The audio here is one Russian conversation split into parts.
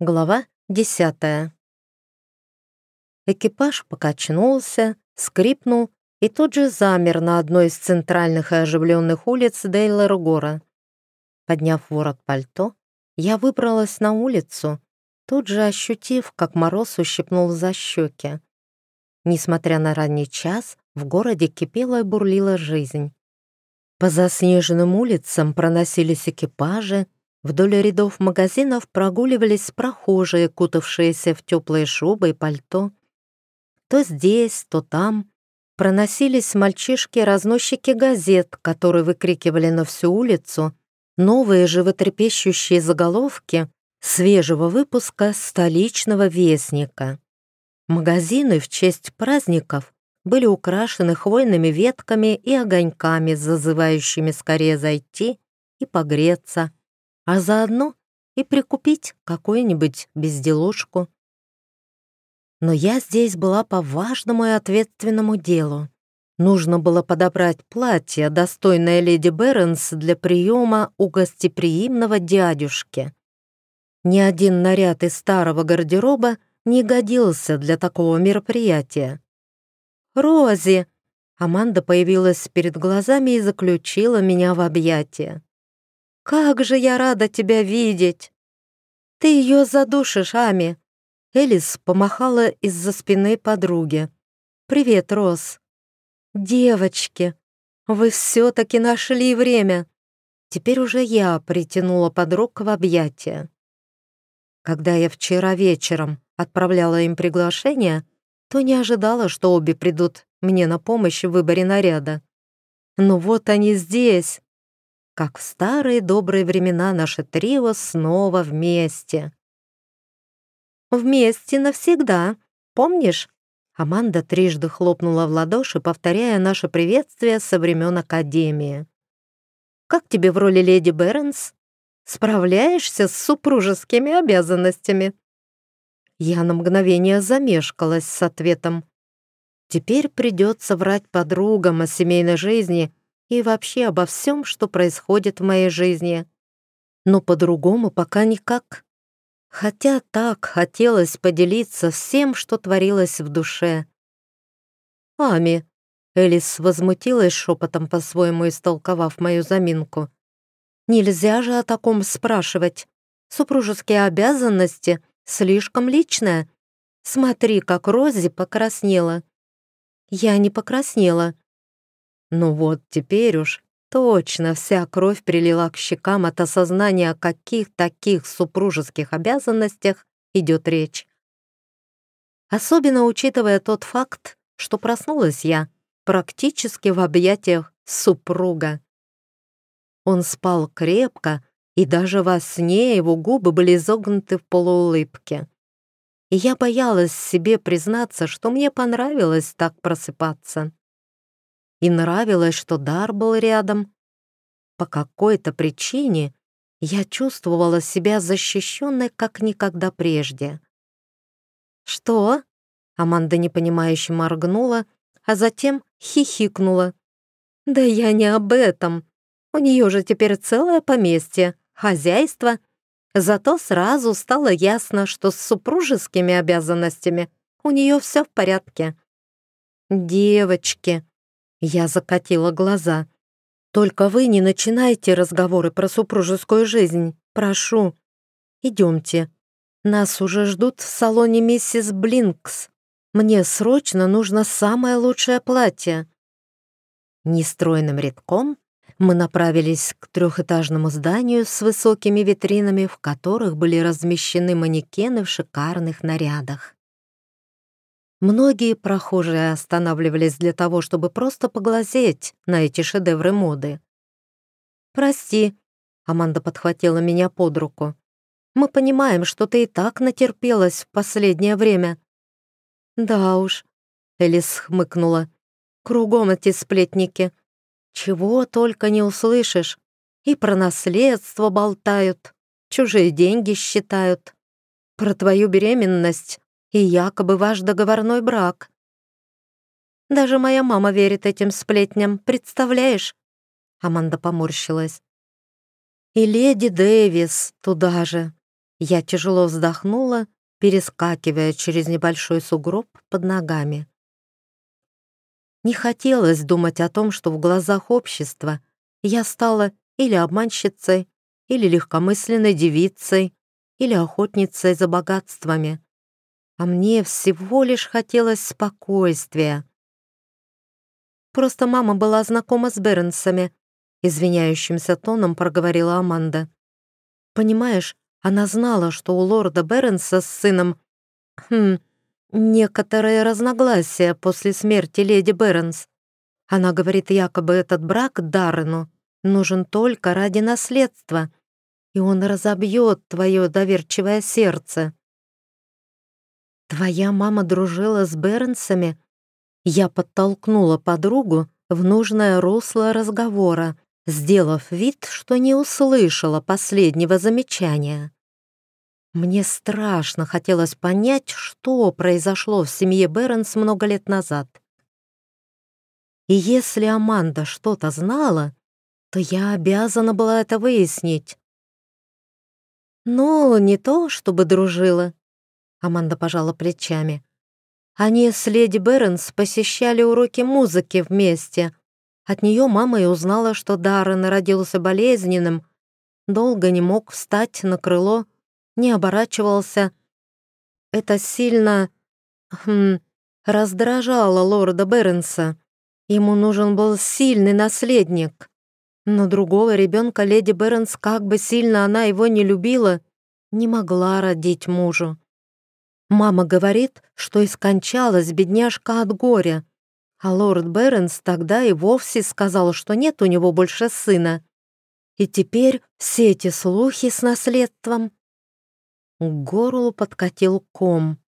Глава десятая. Экипаж покачнулся, скрипнул и тут же замер на одной из центральных и оживленных улиц Дейлор-Гора. Подняв ворот пальто, я выбралась на улицу, тут же ощутив, как мороз ущипнул за щеки. Несмотря на ранний час, в городе кипела и бурлила жизнь. По заснеженным улицам проносились экипажи, Вдоль рядов магазинов прогуливались прохожие, кутавшиеся в теплые шубы и пальто. То здесь, то там проносились мальчишки-разносчики газет, которые выкрикивали на всю улицу новые животрепещущие заголовки свежего выпуска столичного вестника. Магазины в честь праздников были украшены хвойными ветками и огоньками, зазывающими скорее зайти и погреться а заодно и прикупить какую-нибудь безделушку. Но я здесь была по важному и ответственному делу. Нужно было подобрать платье, достойное леди Бернс для приема у гостеприимного дядюшки. Ни один наряд из старого гардероба не годился для такого мероприятия. «Рози!» Аманда появилась перед глазами и заключила меня в объятия. «Как же я рада тебя видеть!» «Ты ее задушишь, Ами!» Элис помахала из-за спины подруги. «Привет, Рос!» «Девочки, вы все-таки нашли время!» Теперь уже я притянула подруг в объятия. Когда я вчера вечером отправляла им приглашение, то не ожидала, что обе придут мне на помощь в выборе наряда. Но вот они здесь, как в старые добрые времена наше трио снова вместе. «Вместе навсегда, помнишь?» Аманда трижды хлопнула в ладоши, повторяя наше приветствие со времен Академии. «Как тебе в роли леди Бернс? Справляешься с супружескими обязанностями?» Я на мгновение замешкалась с ответом. Теперь придется врать подругам о семейной жизни и вообще обо всем, что происходит в моей жизни. Но по-другому пока никак. Хотя так хотелось поделиться всем, что творилось в душе. «Ами», — Элис возмутилась шепотом, по-своему истолковав мою заминку. «Нельзя же о таком спрашивать. Супружеские обязанности слишком личное. Смотри, как Рози покраснела». «Я не покраснела», ну вот теперь уж точно вся кровь прилила к щекам от осознания, о каких таких супружеских обязанностях идет речь. Особенно учитывая тот факт, что проснулась я практически в объятиях супруга. Он спал крепко, и даже во сне его губы были изогнуты в полуулыбке. И я боялась себе признаться, что мне понравилось так просыпаться и нравилось, что дар был рядом. По какой-то причине я чувствовала себя защищенной, как никогда прежде. «Что?» — Аманда непонимающе моргнула, а затем хихикнула. «Да я не об этом. У нее же теперь целое поместье, хозяйство. Зато сразу стало ясно, что с супружескими обязанностями у нее все в порядке. Девочки, я закатила глаза. «Только вы не начинайте разговоры про супружескую жизнь. Прошу. Идемте. Нас уже ждут в салоне миссис Блинкс. Мне срочно нужно самое лучшее платье». Нестройным рядком мы направились к трехэтажному зданию с высокими витринами, в которых были размещены манекены в шикарных нарядах. Многие прохожие останавливались для того, чтобы просто поглазеть на эти шедевры моды. «Прости», — Аманда подхватила меня под руку. «Мы понимаем, что ты и так натерпелась в последнее время». «Да уж», — Элис хмыкнула. «Кругом эти сплетники. Чего только не услышишь. И про наследство болтают, чужие деньги считают. Про твою беременность и якобы ваш договорной брак. Даже моя мама верит этим сплетням, представляешь?» Аманда поморщилась. «И леди Дэвис туда же. Я тяжело вздохнула, перескакивая через небольшой сугроб под ногами. Не хотелось думать о том, что в глазах общества я стала или обманщицей, или легкомысленной девицей, или охотницей за богатствами. А мне всего лишь хотелось спокойствия. Просто мама была знакома с Бернсами, извиняющимся тоном проговорила Аманда. Понимаешь, она знала, что у лорда Бернса с сыном... Хм, некоторые разногласия после смерти леди Бернс. Она говорит, якобы этот брак Даррену нужен только ради наследства, и он разобьет твое доверчивое сердце. Твоя мама дружила с Бернсами? Я подтолкнула подругу в нужное русло разговора, сделав вид, что не услышала последнего замечания. Мне страшно хотелось понять, что произошло в семье Бернс много лет назад. И если Аманда что-то знала, то я обязана была это выяснить. «Ну, не то, чтобы дружила», — Аманда пожала плечами. «Они с леди Бернс посещали уроки музыки вместе. От нее мама и узнала, что Даррен родился болезненным, долго не мог встать на крыло, не оборачивался. Это сильно хм, раздражало лорда Бернса. Ему нужен был сильный наследник. Но другого ребенка леди Бернс, как бы сильно она его не любила, не могла родить мужу. Мама говорит, что и скончалась бедняжка от горя, а лорд Бернс тогда и вовсе сказал, что нет у него больше сына. И теперь все эти слухи с наследством к горлу подкатил ком.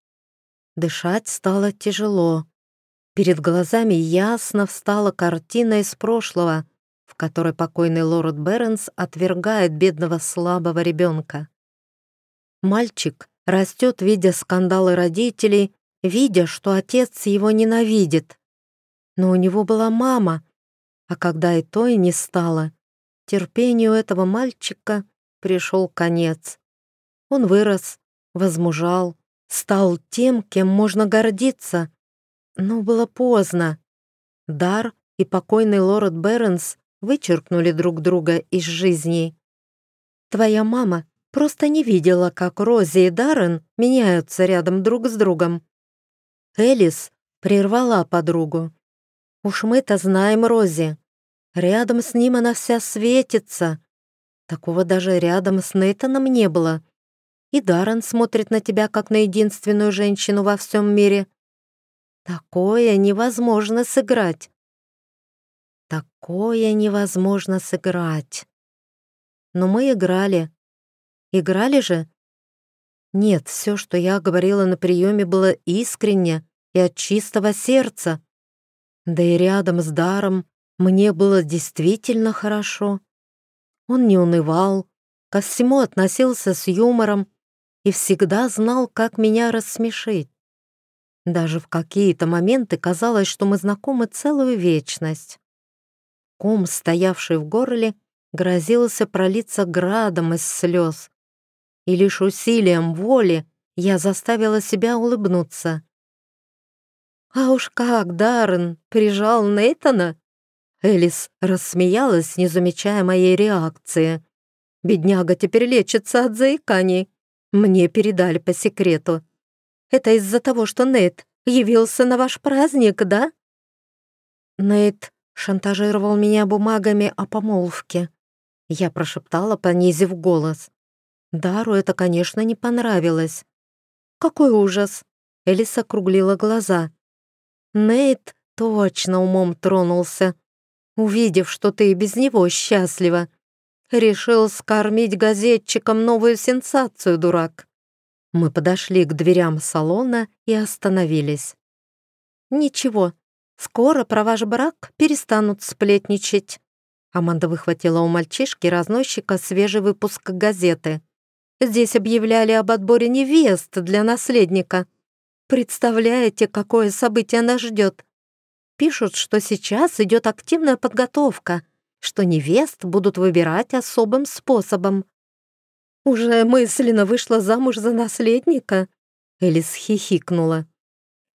Дышать стало тяжело. Перед глазами ясно встала картина из прошлого, в которой покойный лорд Бернс отвергает бедного слабого ребенка. Мальчик растет, видя скандалы родителей, видя, что отец его ненавидит. Но у него была мама, а когда и той не стало, терпению этого мальчика пришел конец. Он вырос, возмужал, стал тем, кем можно гордиться. Но было поздно. Дар и покойный лорд Бернс вычеркнули друг друга из жизни. Твоя мама просто не видела, как Рози и Даррен меняются рядом друг с другом. Элис прервала подругу. «Уж мы-то знаем Рози. Рядом с ним она вся светится. Такого даже рядом с Нейтаном не было и Даррен смотрит на тебя как на единственную женщину во всем мире. Такое невозможно сыграть. Такое невозможно сыграть. Но мы играли. Играли же? Нет, все, что я говорила на приеме, было искренне и от чистого сердца. Да и рядом с Даром мне было действительно хорошо. Он не унывал, ко всему относился с юмором, и всегда знал, как меня рассмешить. Даже в какие-то моменты казалось, что мы знакомы целую вечность. Ком, стоявший в горле, грозился пролиться градом из слез. И лишь усилием воли я заставила себя улыбнуться. «А уж как Даррен прижал Нейтана!» Элис рассмеялась, не замечая моей реакции. «Бедняга теперь лечится от заиканий. Мне передали по секрету. Это из-за того, что Нейт явился на ваш праздник, да? Нейт шантажировал меня бумагами о помолвке. Я прошептала, понизив голос. Дару это, конечно, не понравилось. «Какой ужас!» Элис округлила глаза. «Нейт точно умом тронулся, увидев, что ты и без него счастлива. Решил скормить газетчикам новую сенсацию, дурак. Мы подошли к дверям салона и остановились. Ничего, скоро про ваш брак перестанут сплетничать. Аманда выхватила у мальчишки-разносчика свежий выпуск газеты. Здесь объявляли об отборе невест для наследника. Представляете, какое событие нас ждет? Пишут, что сейчас идет активная подготовка — что невест будут выбирать особым способом. уже мысленно вышла замуж за наследника?» Элис хихикнула.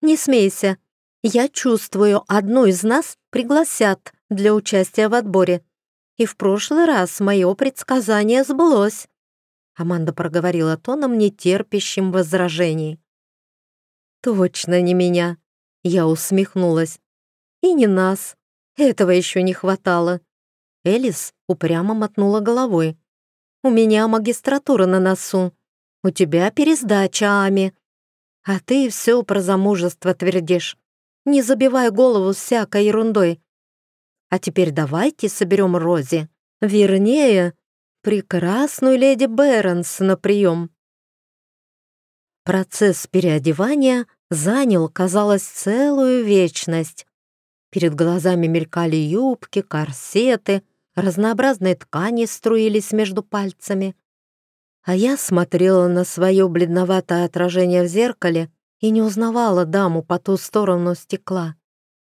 «Не смейся. Я чувствую, одну из нас пригласят для участия в отборе. И в прошлый раз мое предсказание сбылось». Аманда проговорила тоном, нетерпящим возражений. «Точно не меня!» Я усмехнулась. «И не нас. Этого еще не хватало». Элис упрямо мотнула головой. «У меня магистратура на носу. У тебя пересдача, Ами. А ты все про замужество твердишь. Не забивай голову всякой ерундой. А теперь давайте соберем Рози. Вернее, прекрасную леди Бернс на прием». Процесс переодевания занял, казалось, целую вечность. Перед глазами мелькали юбки, корсеты, разнообразные ткани струились между пальцами. А я смотрела на свое бледноватое отражение в зеркале и не узнавала даму по ту сторону стекла.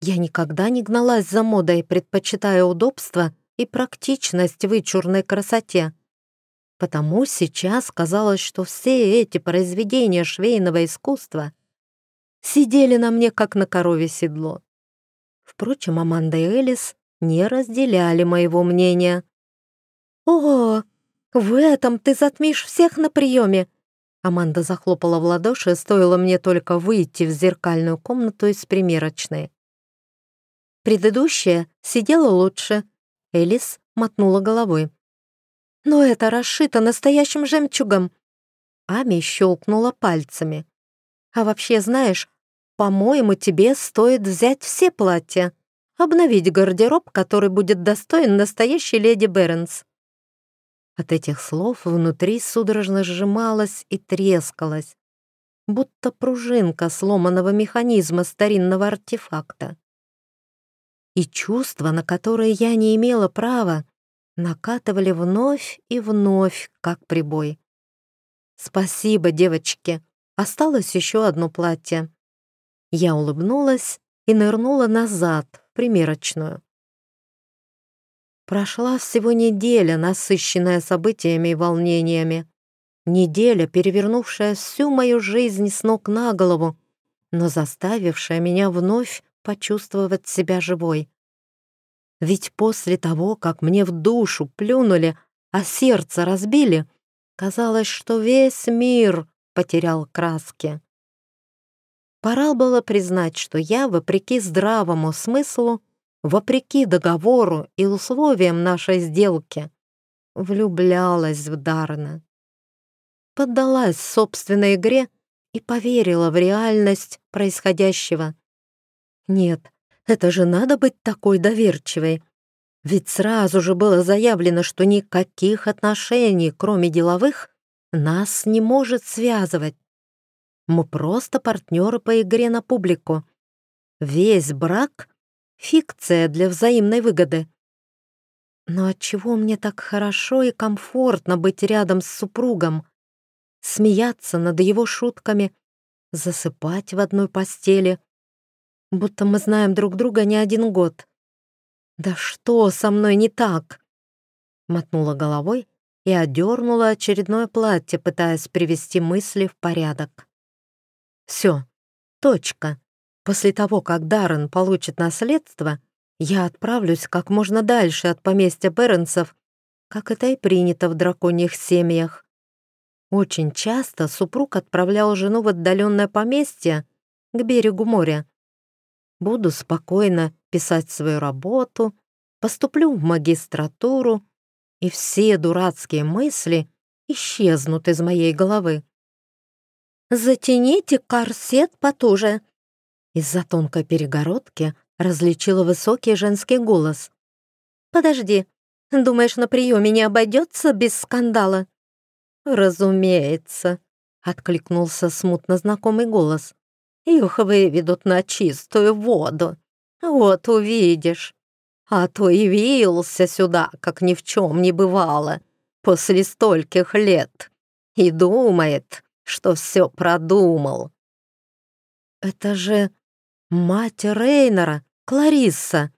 Я никогда не гналась за модой, предпочитая удобство и практичность вычурной красоте. Потому сейчас казалось, что все эти произведения швейного искусства сидели на мне, как на корове седло. Впрочем, Аманда и Элис не разделяли моего мнения. «О, в этом ты затмишь всех на приеме!» Аманда захлопала в ладоши, стоило мне только выйти в зеркальную комнату из примерочной. Предыдущая сидела лучше. Элис мотнула головой. «Но это расшито настоящим жемчугом!» Ами щелкнула пальцами. «А вообще, знаешь, по-моему, тебе стоит взять все платья, обновить гардероб, который будет достоин настоящей леди Бернс». От этих слов внутри судорожно сжималась и трескалась, будто пружинка сломанного механизма старинного артефакта. И чувства, на которые я не имела права, накатывали вновь и вновь, как прибой. «Спасибо, девочки. Осталось еще одно платье. Я улыбнулась и нырнула назад, в примерочную. Прошла всего неделя, насыщенная событиями и волнениями. Неделя, перевернувшая всю мою жизнь с ног на голову, но заставившая меня вновь почувствовать себя живой. Ведь после того, как мне в душу плюнули, а сердце разбили, казалось, что весь мир потерял краски. Пора было признать, что я, вопреки здравому смыслу, вопреки договору и условиям нашей сделки, влюблялась в Дарна. Поддалась собственной игре и поверила в реальность происходящего. Нет, это же надо быть такой доверчивой. Ведь сразу же было заявлено, что никаких отношений, кроме деловых, нас не может связывать. Мы просто партнеры по игре на публику. Весь брак — фикция для взаимной выгоды. Но отчего мне так хорошо и комфортно быть рядом с супругом, смеяться над его шутками, засыпать в одной постели, будто мы знаем друг друга не один год. Да что со мной не так? Мотнула головой и одернула очередное платье, пытаясь привести мысли в порядок. Все, точка. После того, как Даррен получит наследство, я отправлюсь как можно дальше от поместья Бернсов, как это и принято в драконьих семьях. Очень часто супруг отправлял жену в отдаленное поместье к берегу моря. Буду спокойно писать свою работу, поступлю в магистратуру, и все дурацкие мысли исчезнут из моей головы. «Затяните корсет потуже!» Из-за тонкой перегородки различила высокий женский голос. «Подожди, думаешь, на приеме не обойдется без скандала?» «Разумеется», — откликнулся смутно знакомый голос. «Их выведут на чистую воду. Вот увидишь. А то явился сюда, как ни в чем не бывало, после стольких лет, и думает, что все продумал. Это же мать Рейнера, Кларисса.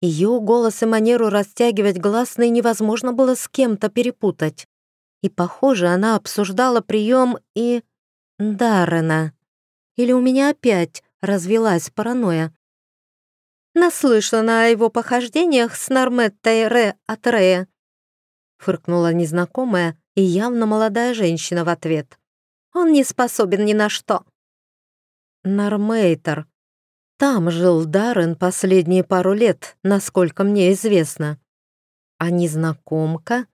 Ее голос и манеру растягивать гласные невозможно было с кем-то перепутать. И, похоже, она обсуждала прием и... Даррена. Или у меня опять развелась паранойя. Наслышана о его похождениях с Норметтой Ре от Рея. Фыркнула незнакомая и явно молодая женщина в ответ. Он не способен ни на что. Нормейтер. Там жил Даррен последние пару лет, насколько мне известно. А незнакомка?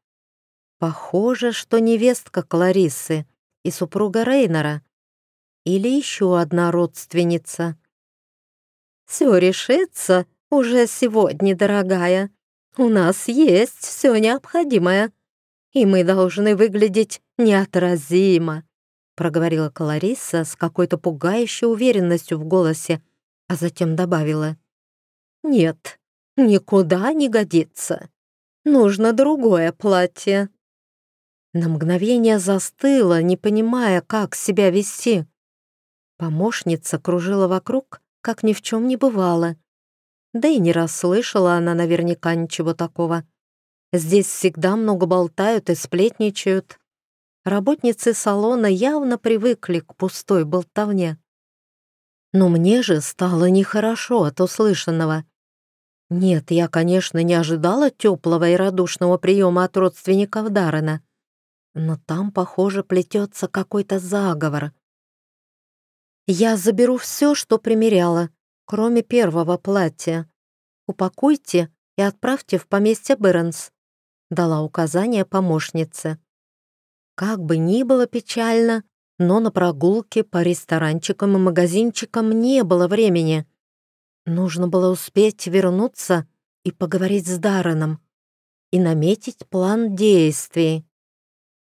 Похоже, что невестка Клариссы и супруга Рейнера. Или еще одна родственница. «Все решится уже сегодня, дорогая. У нас есть все необходимое, и мы должны выглядеть неотразимо», проговорила Клариса с какой-то пугающей уверенностью в голосе, а затем добавила. «Нет, никуда не годится. Нужно другое платье». На мгновение застыла, не понимая, как себя вести. Помощница кружила вокруг, как ни в чем не бывало. Да и не расслышала она наверняка ничего такого. Здесь всегда много болтают и сплетничают. Работницы салона явно привыкли к пустой болтовне. Но мне же стало нехорошо от услышанного. Нет, я, конечно, не ожидала теплого и радушного приема от родственников Даррена, но там, похоже, плетется какой-то заговор. Я заберу все, что примеряла, кроме первого платья. Упакуйте и отправьте в поместье Бернс», — дала указание помощнице. Как бы ни было печально, но на прогулке по ресторанчикам и магазинчикам не было времени. Нужно было успеть вернуться и поговорить с Дарреном и наметить план действий.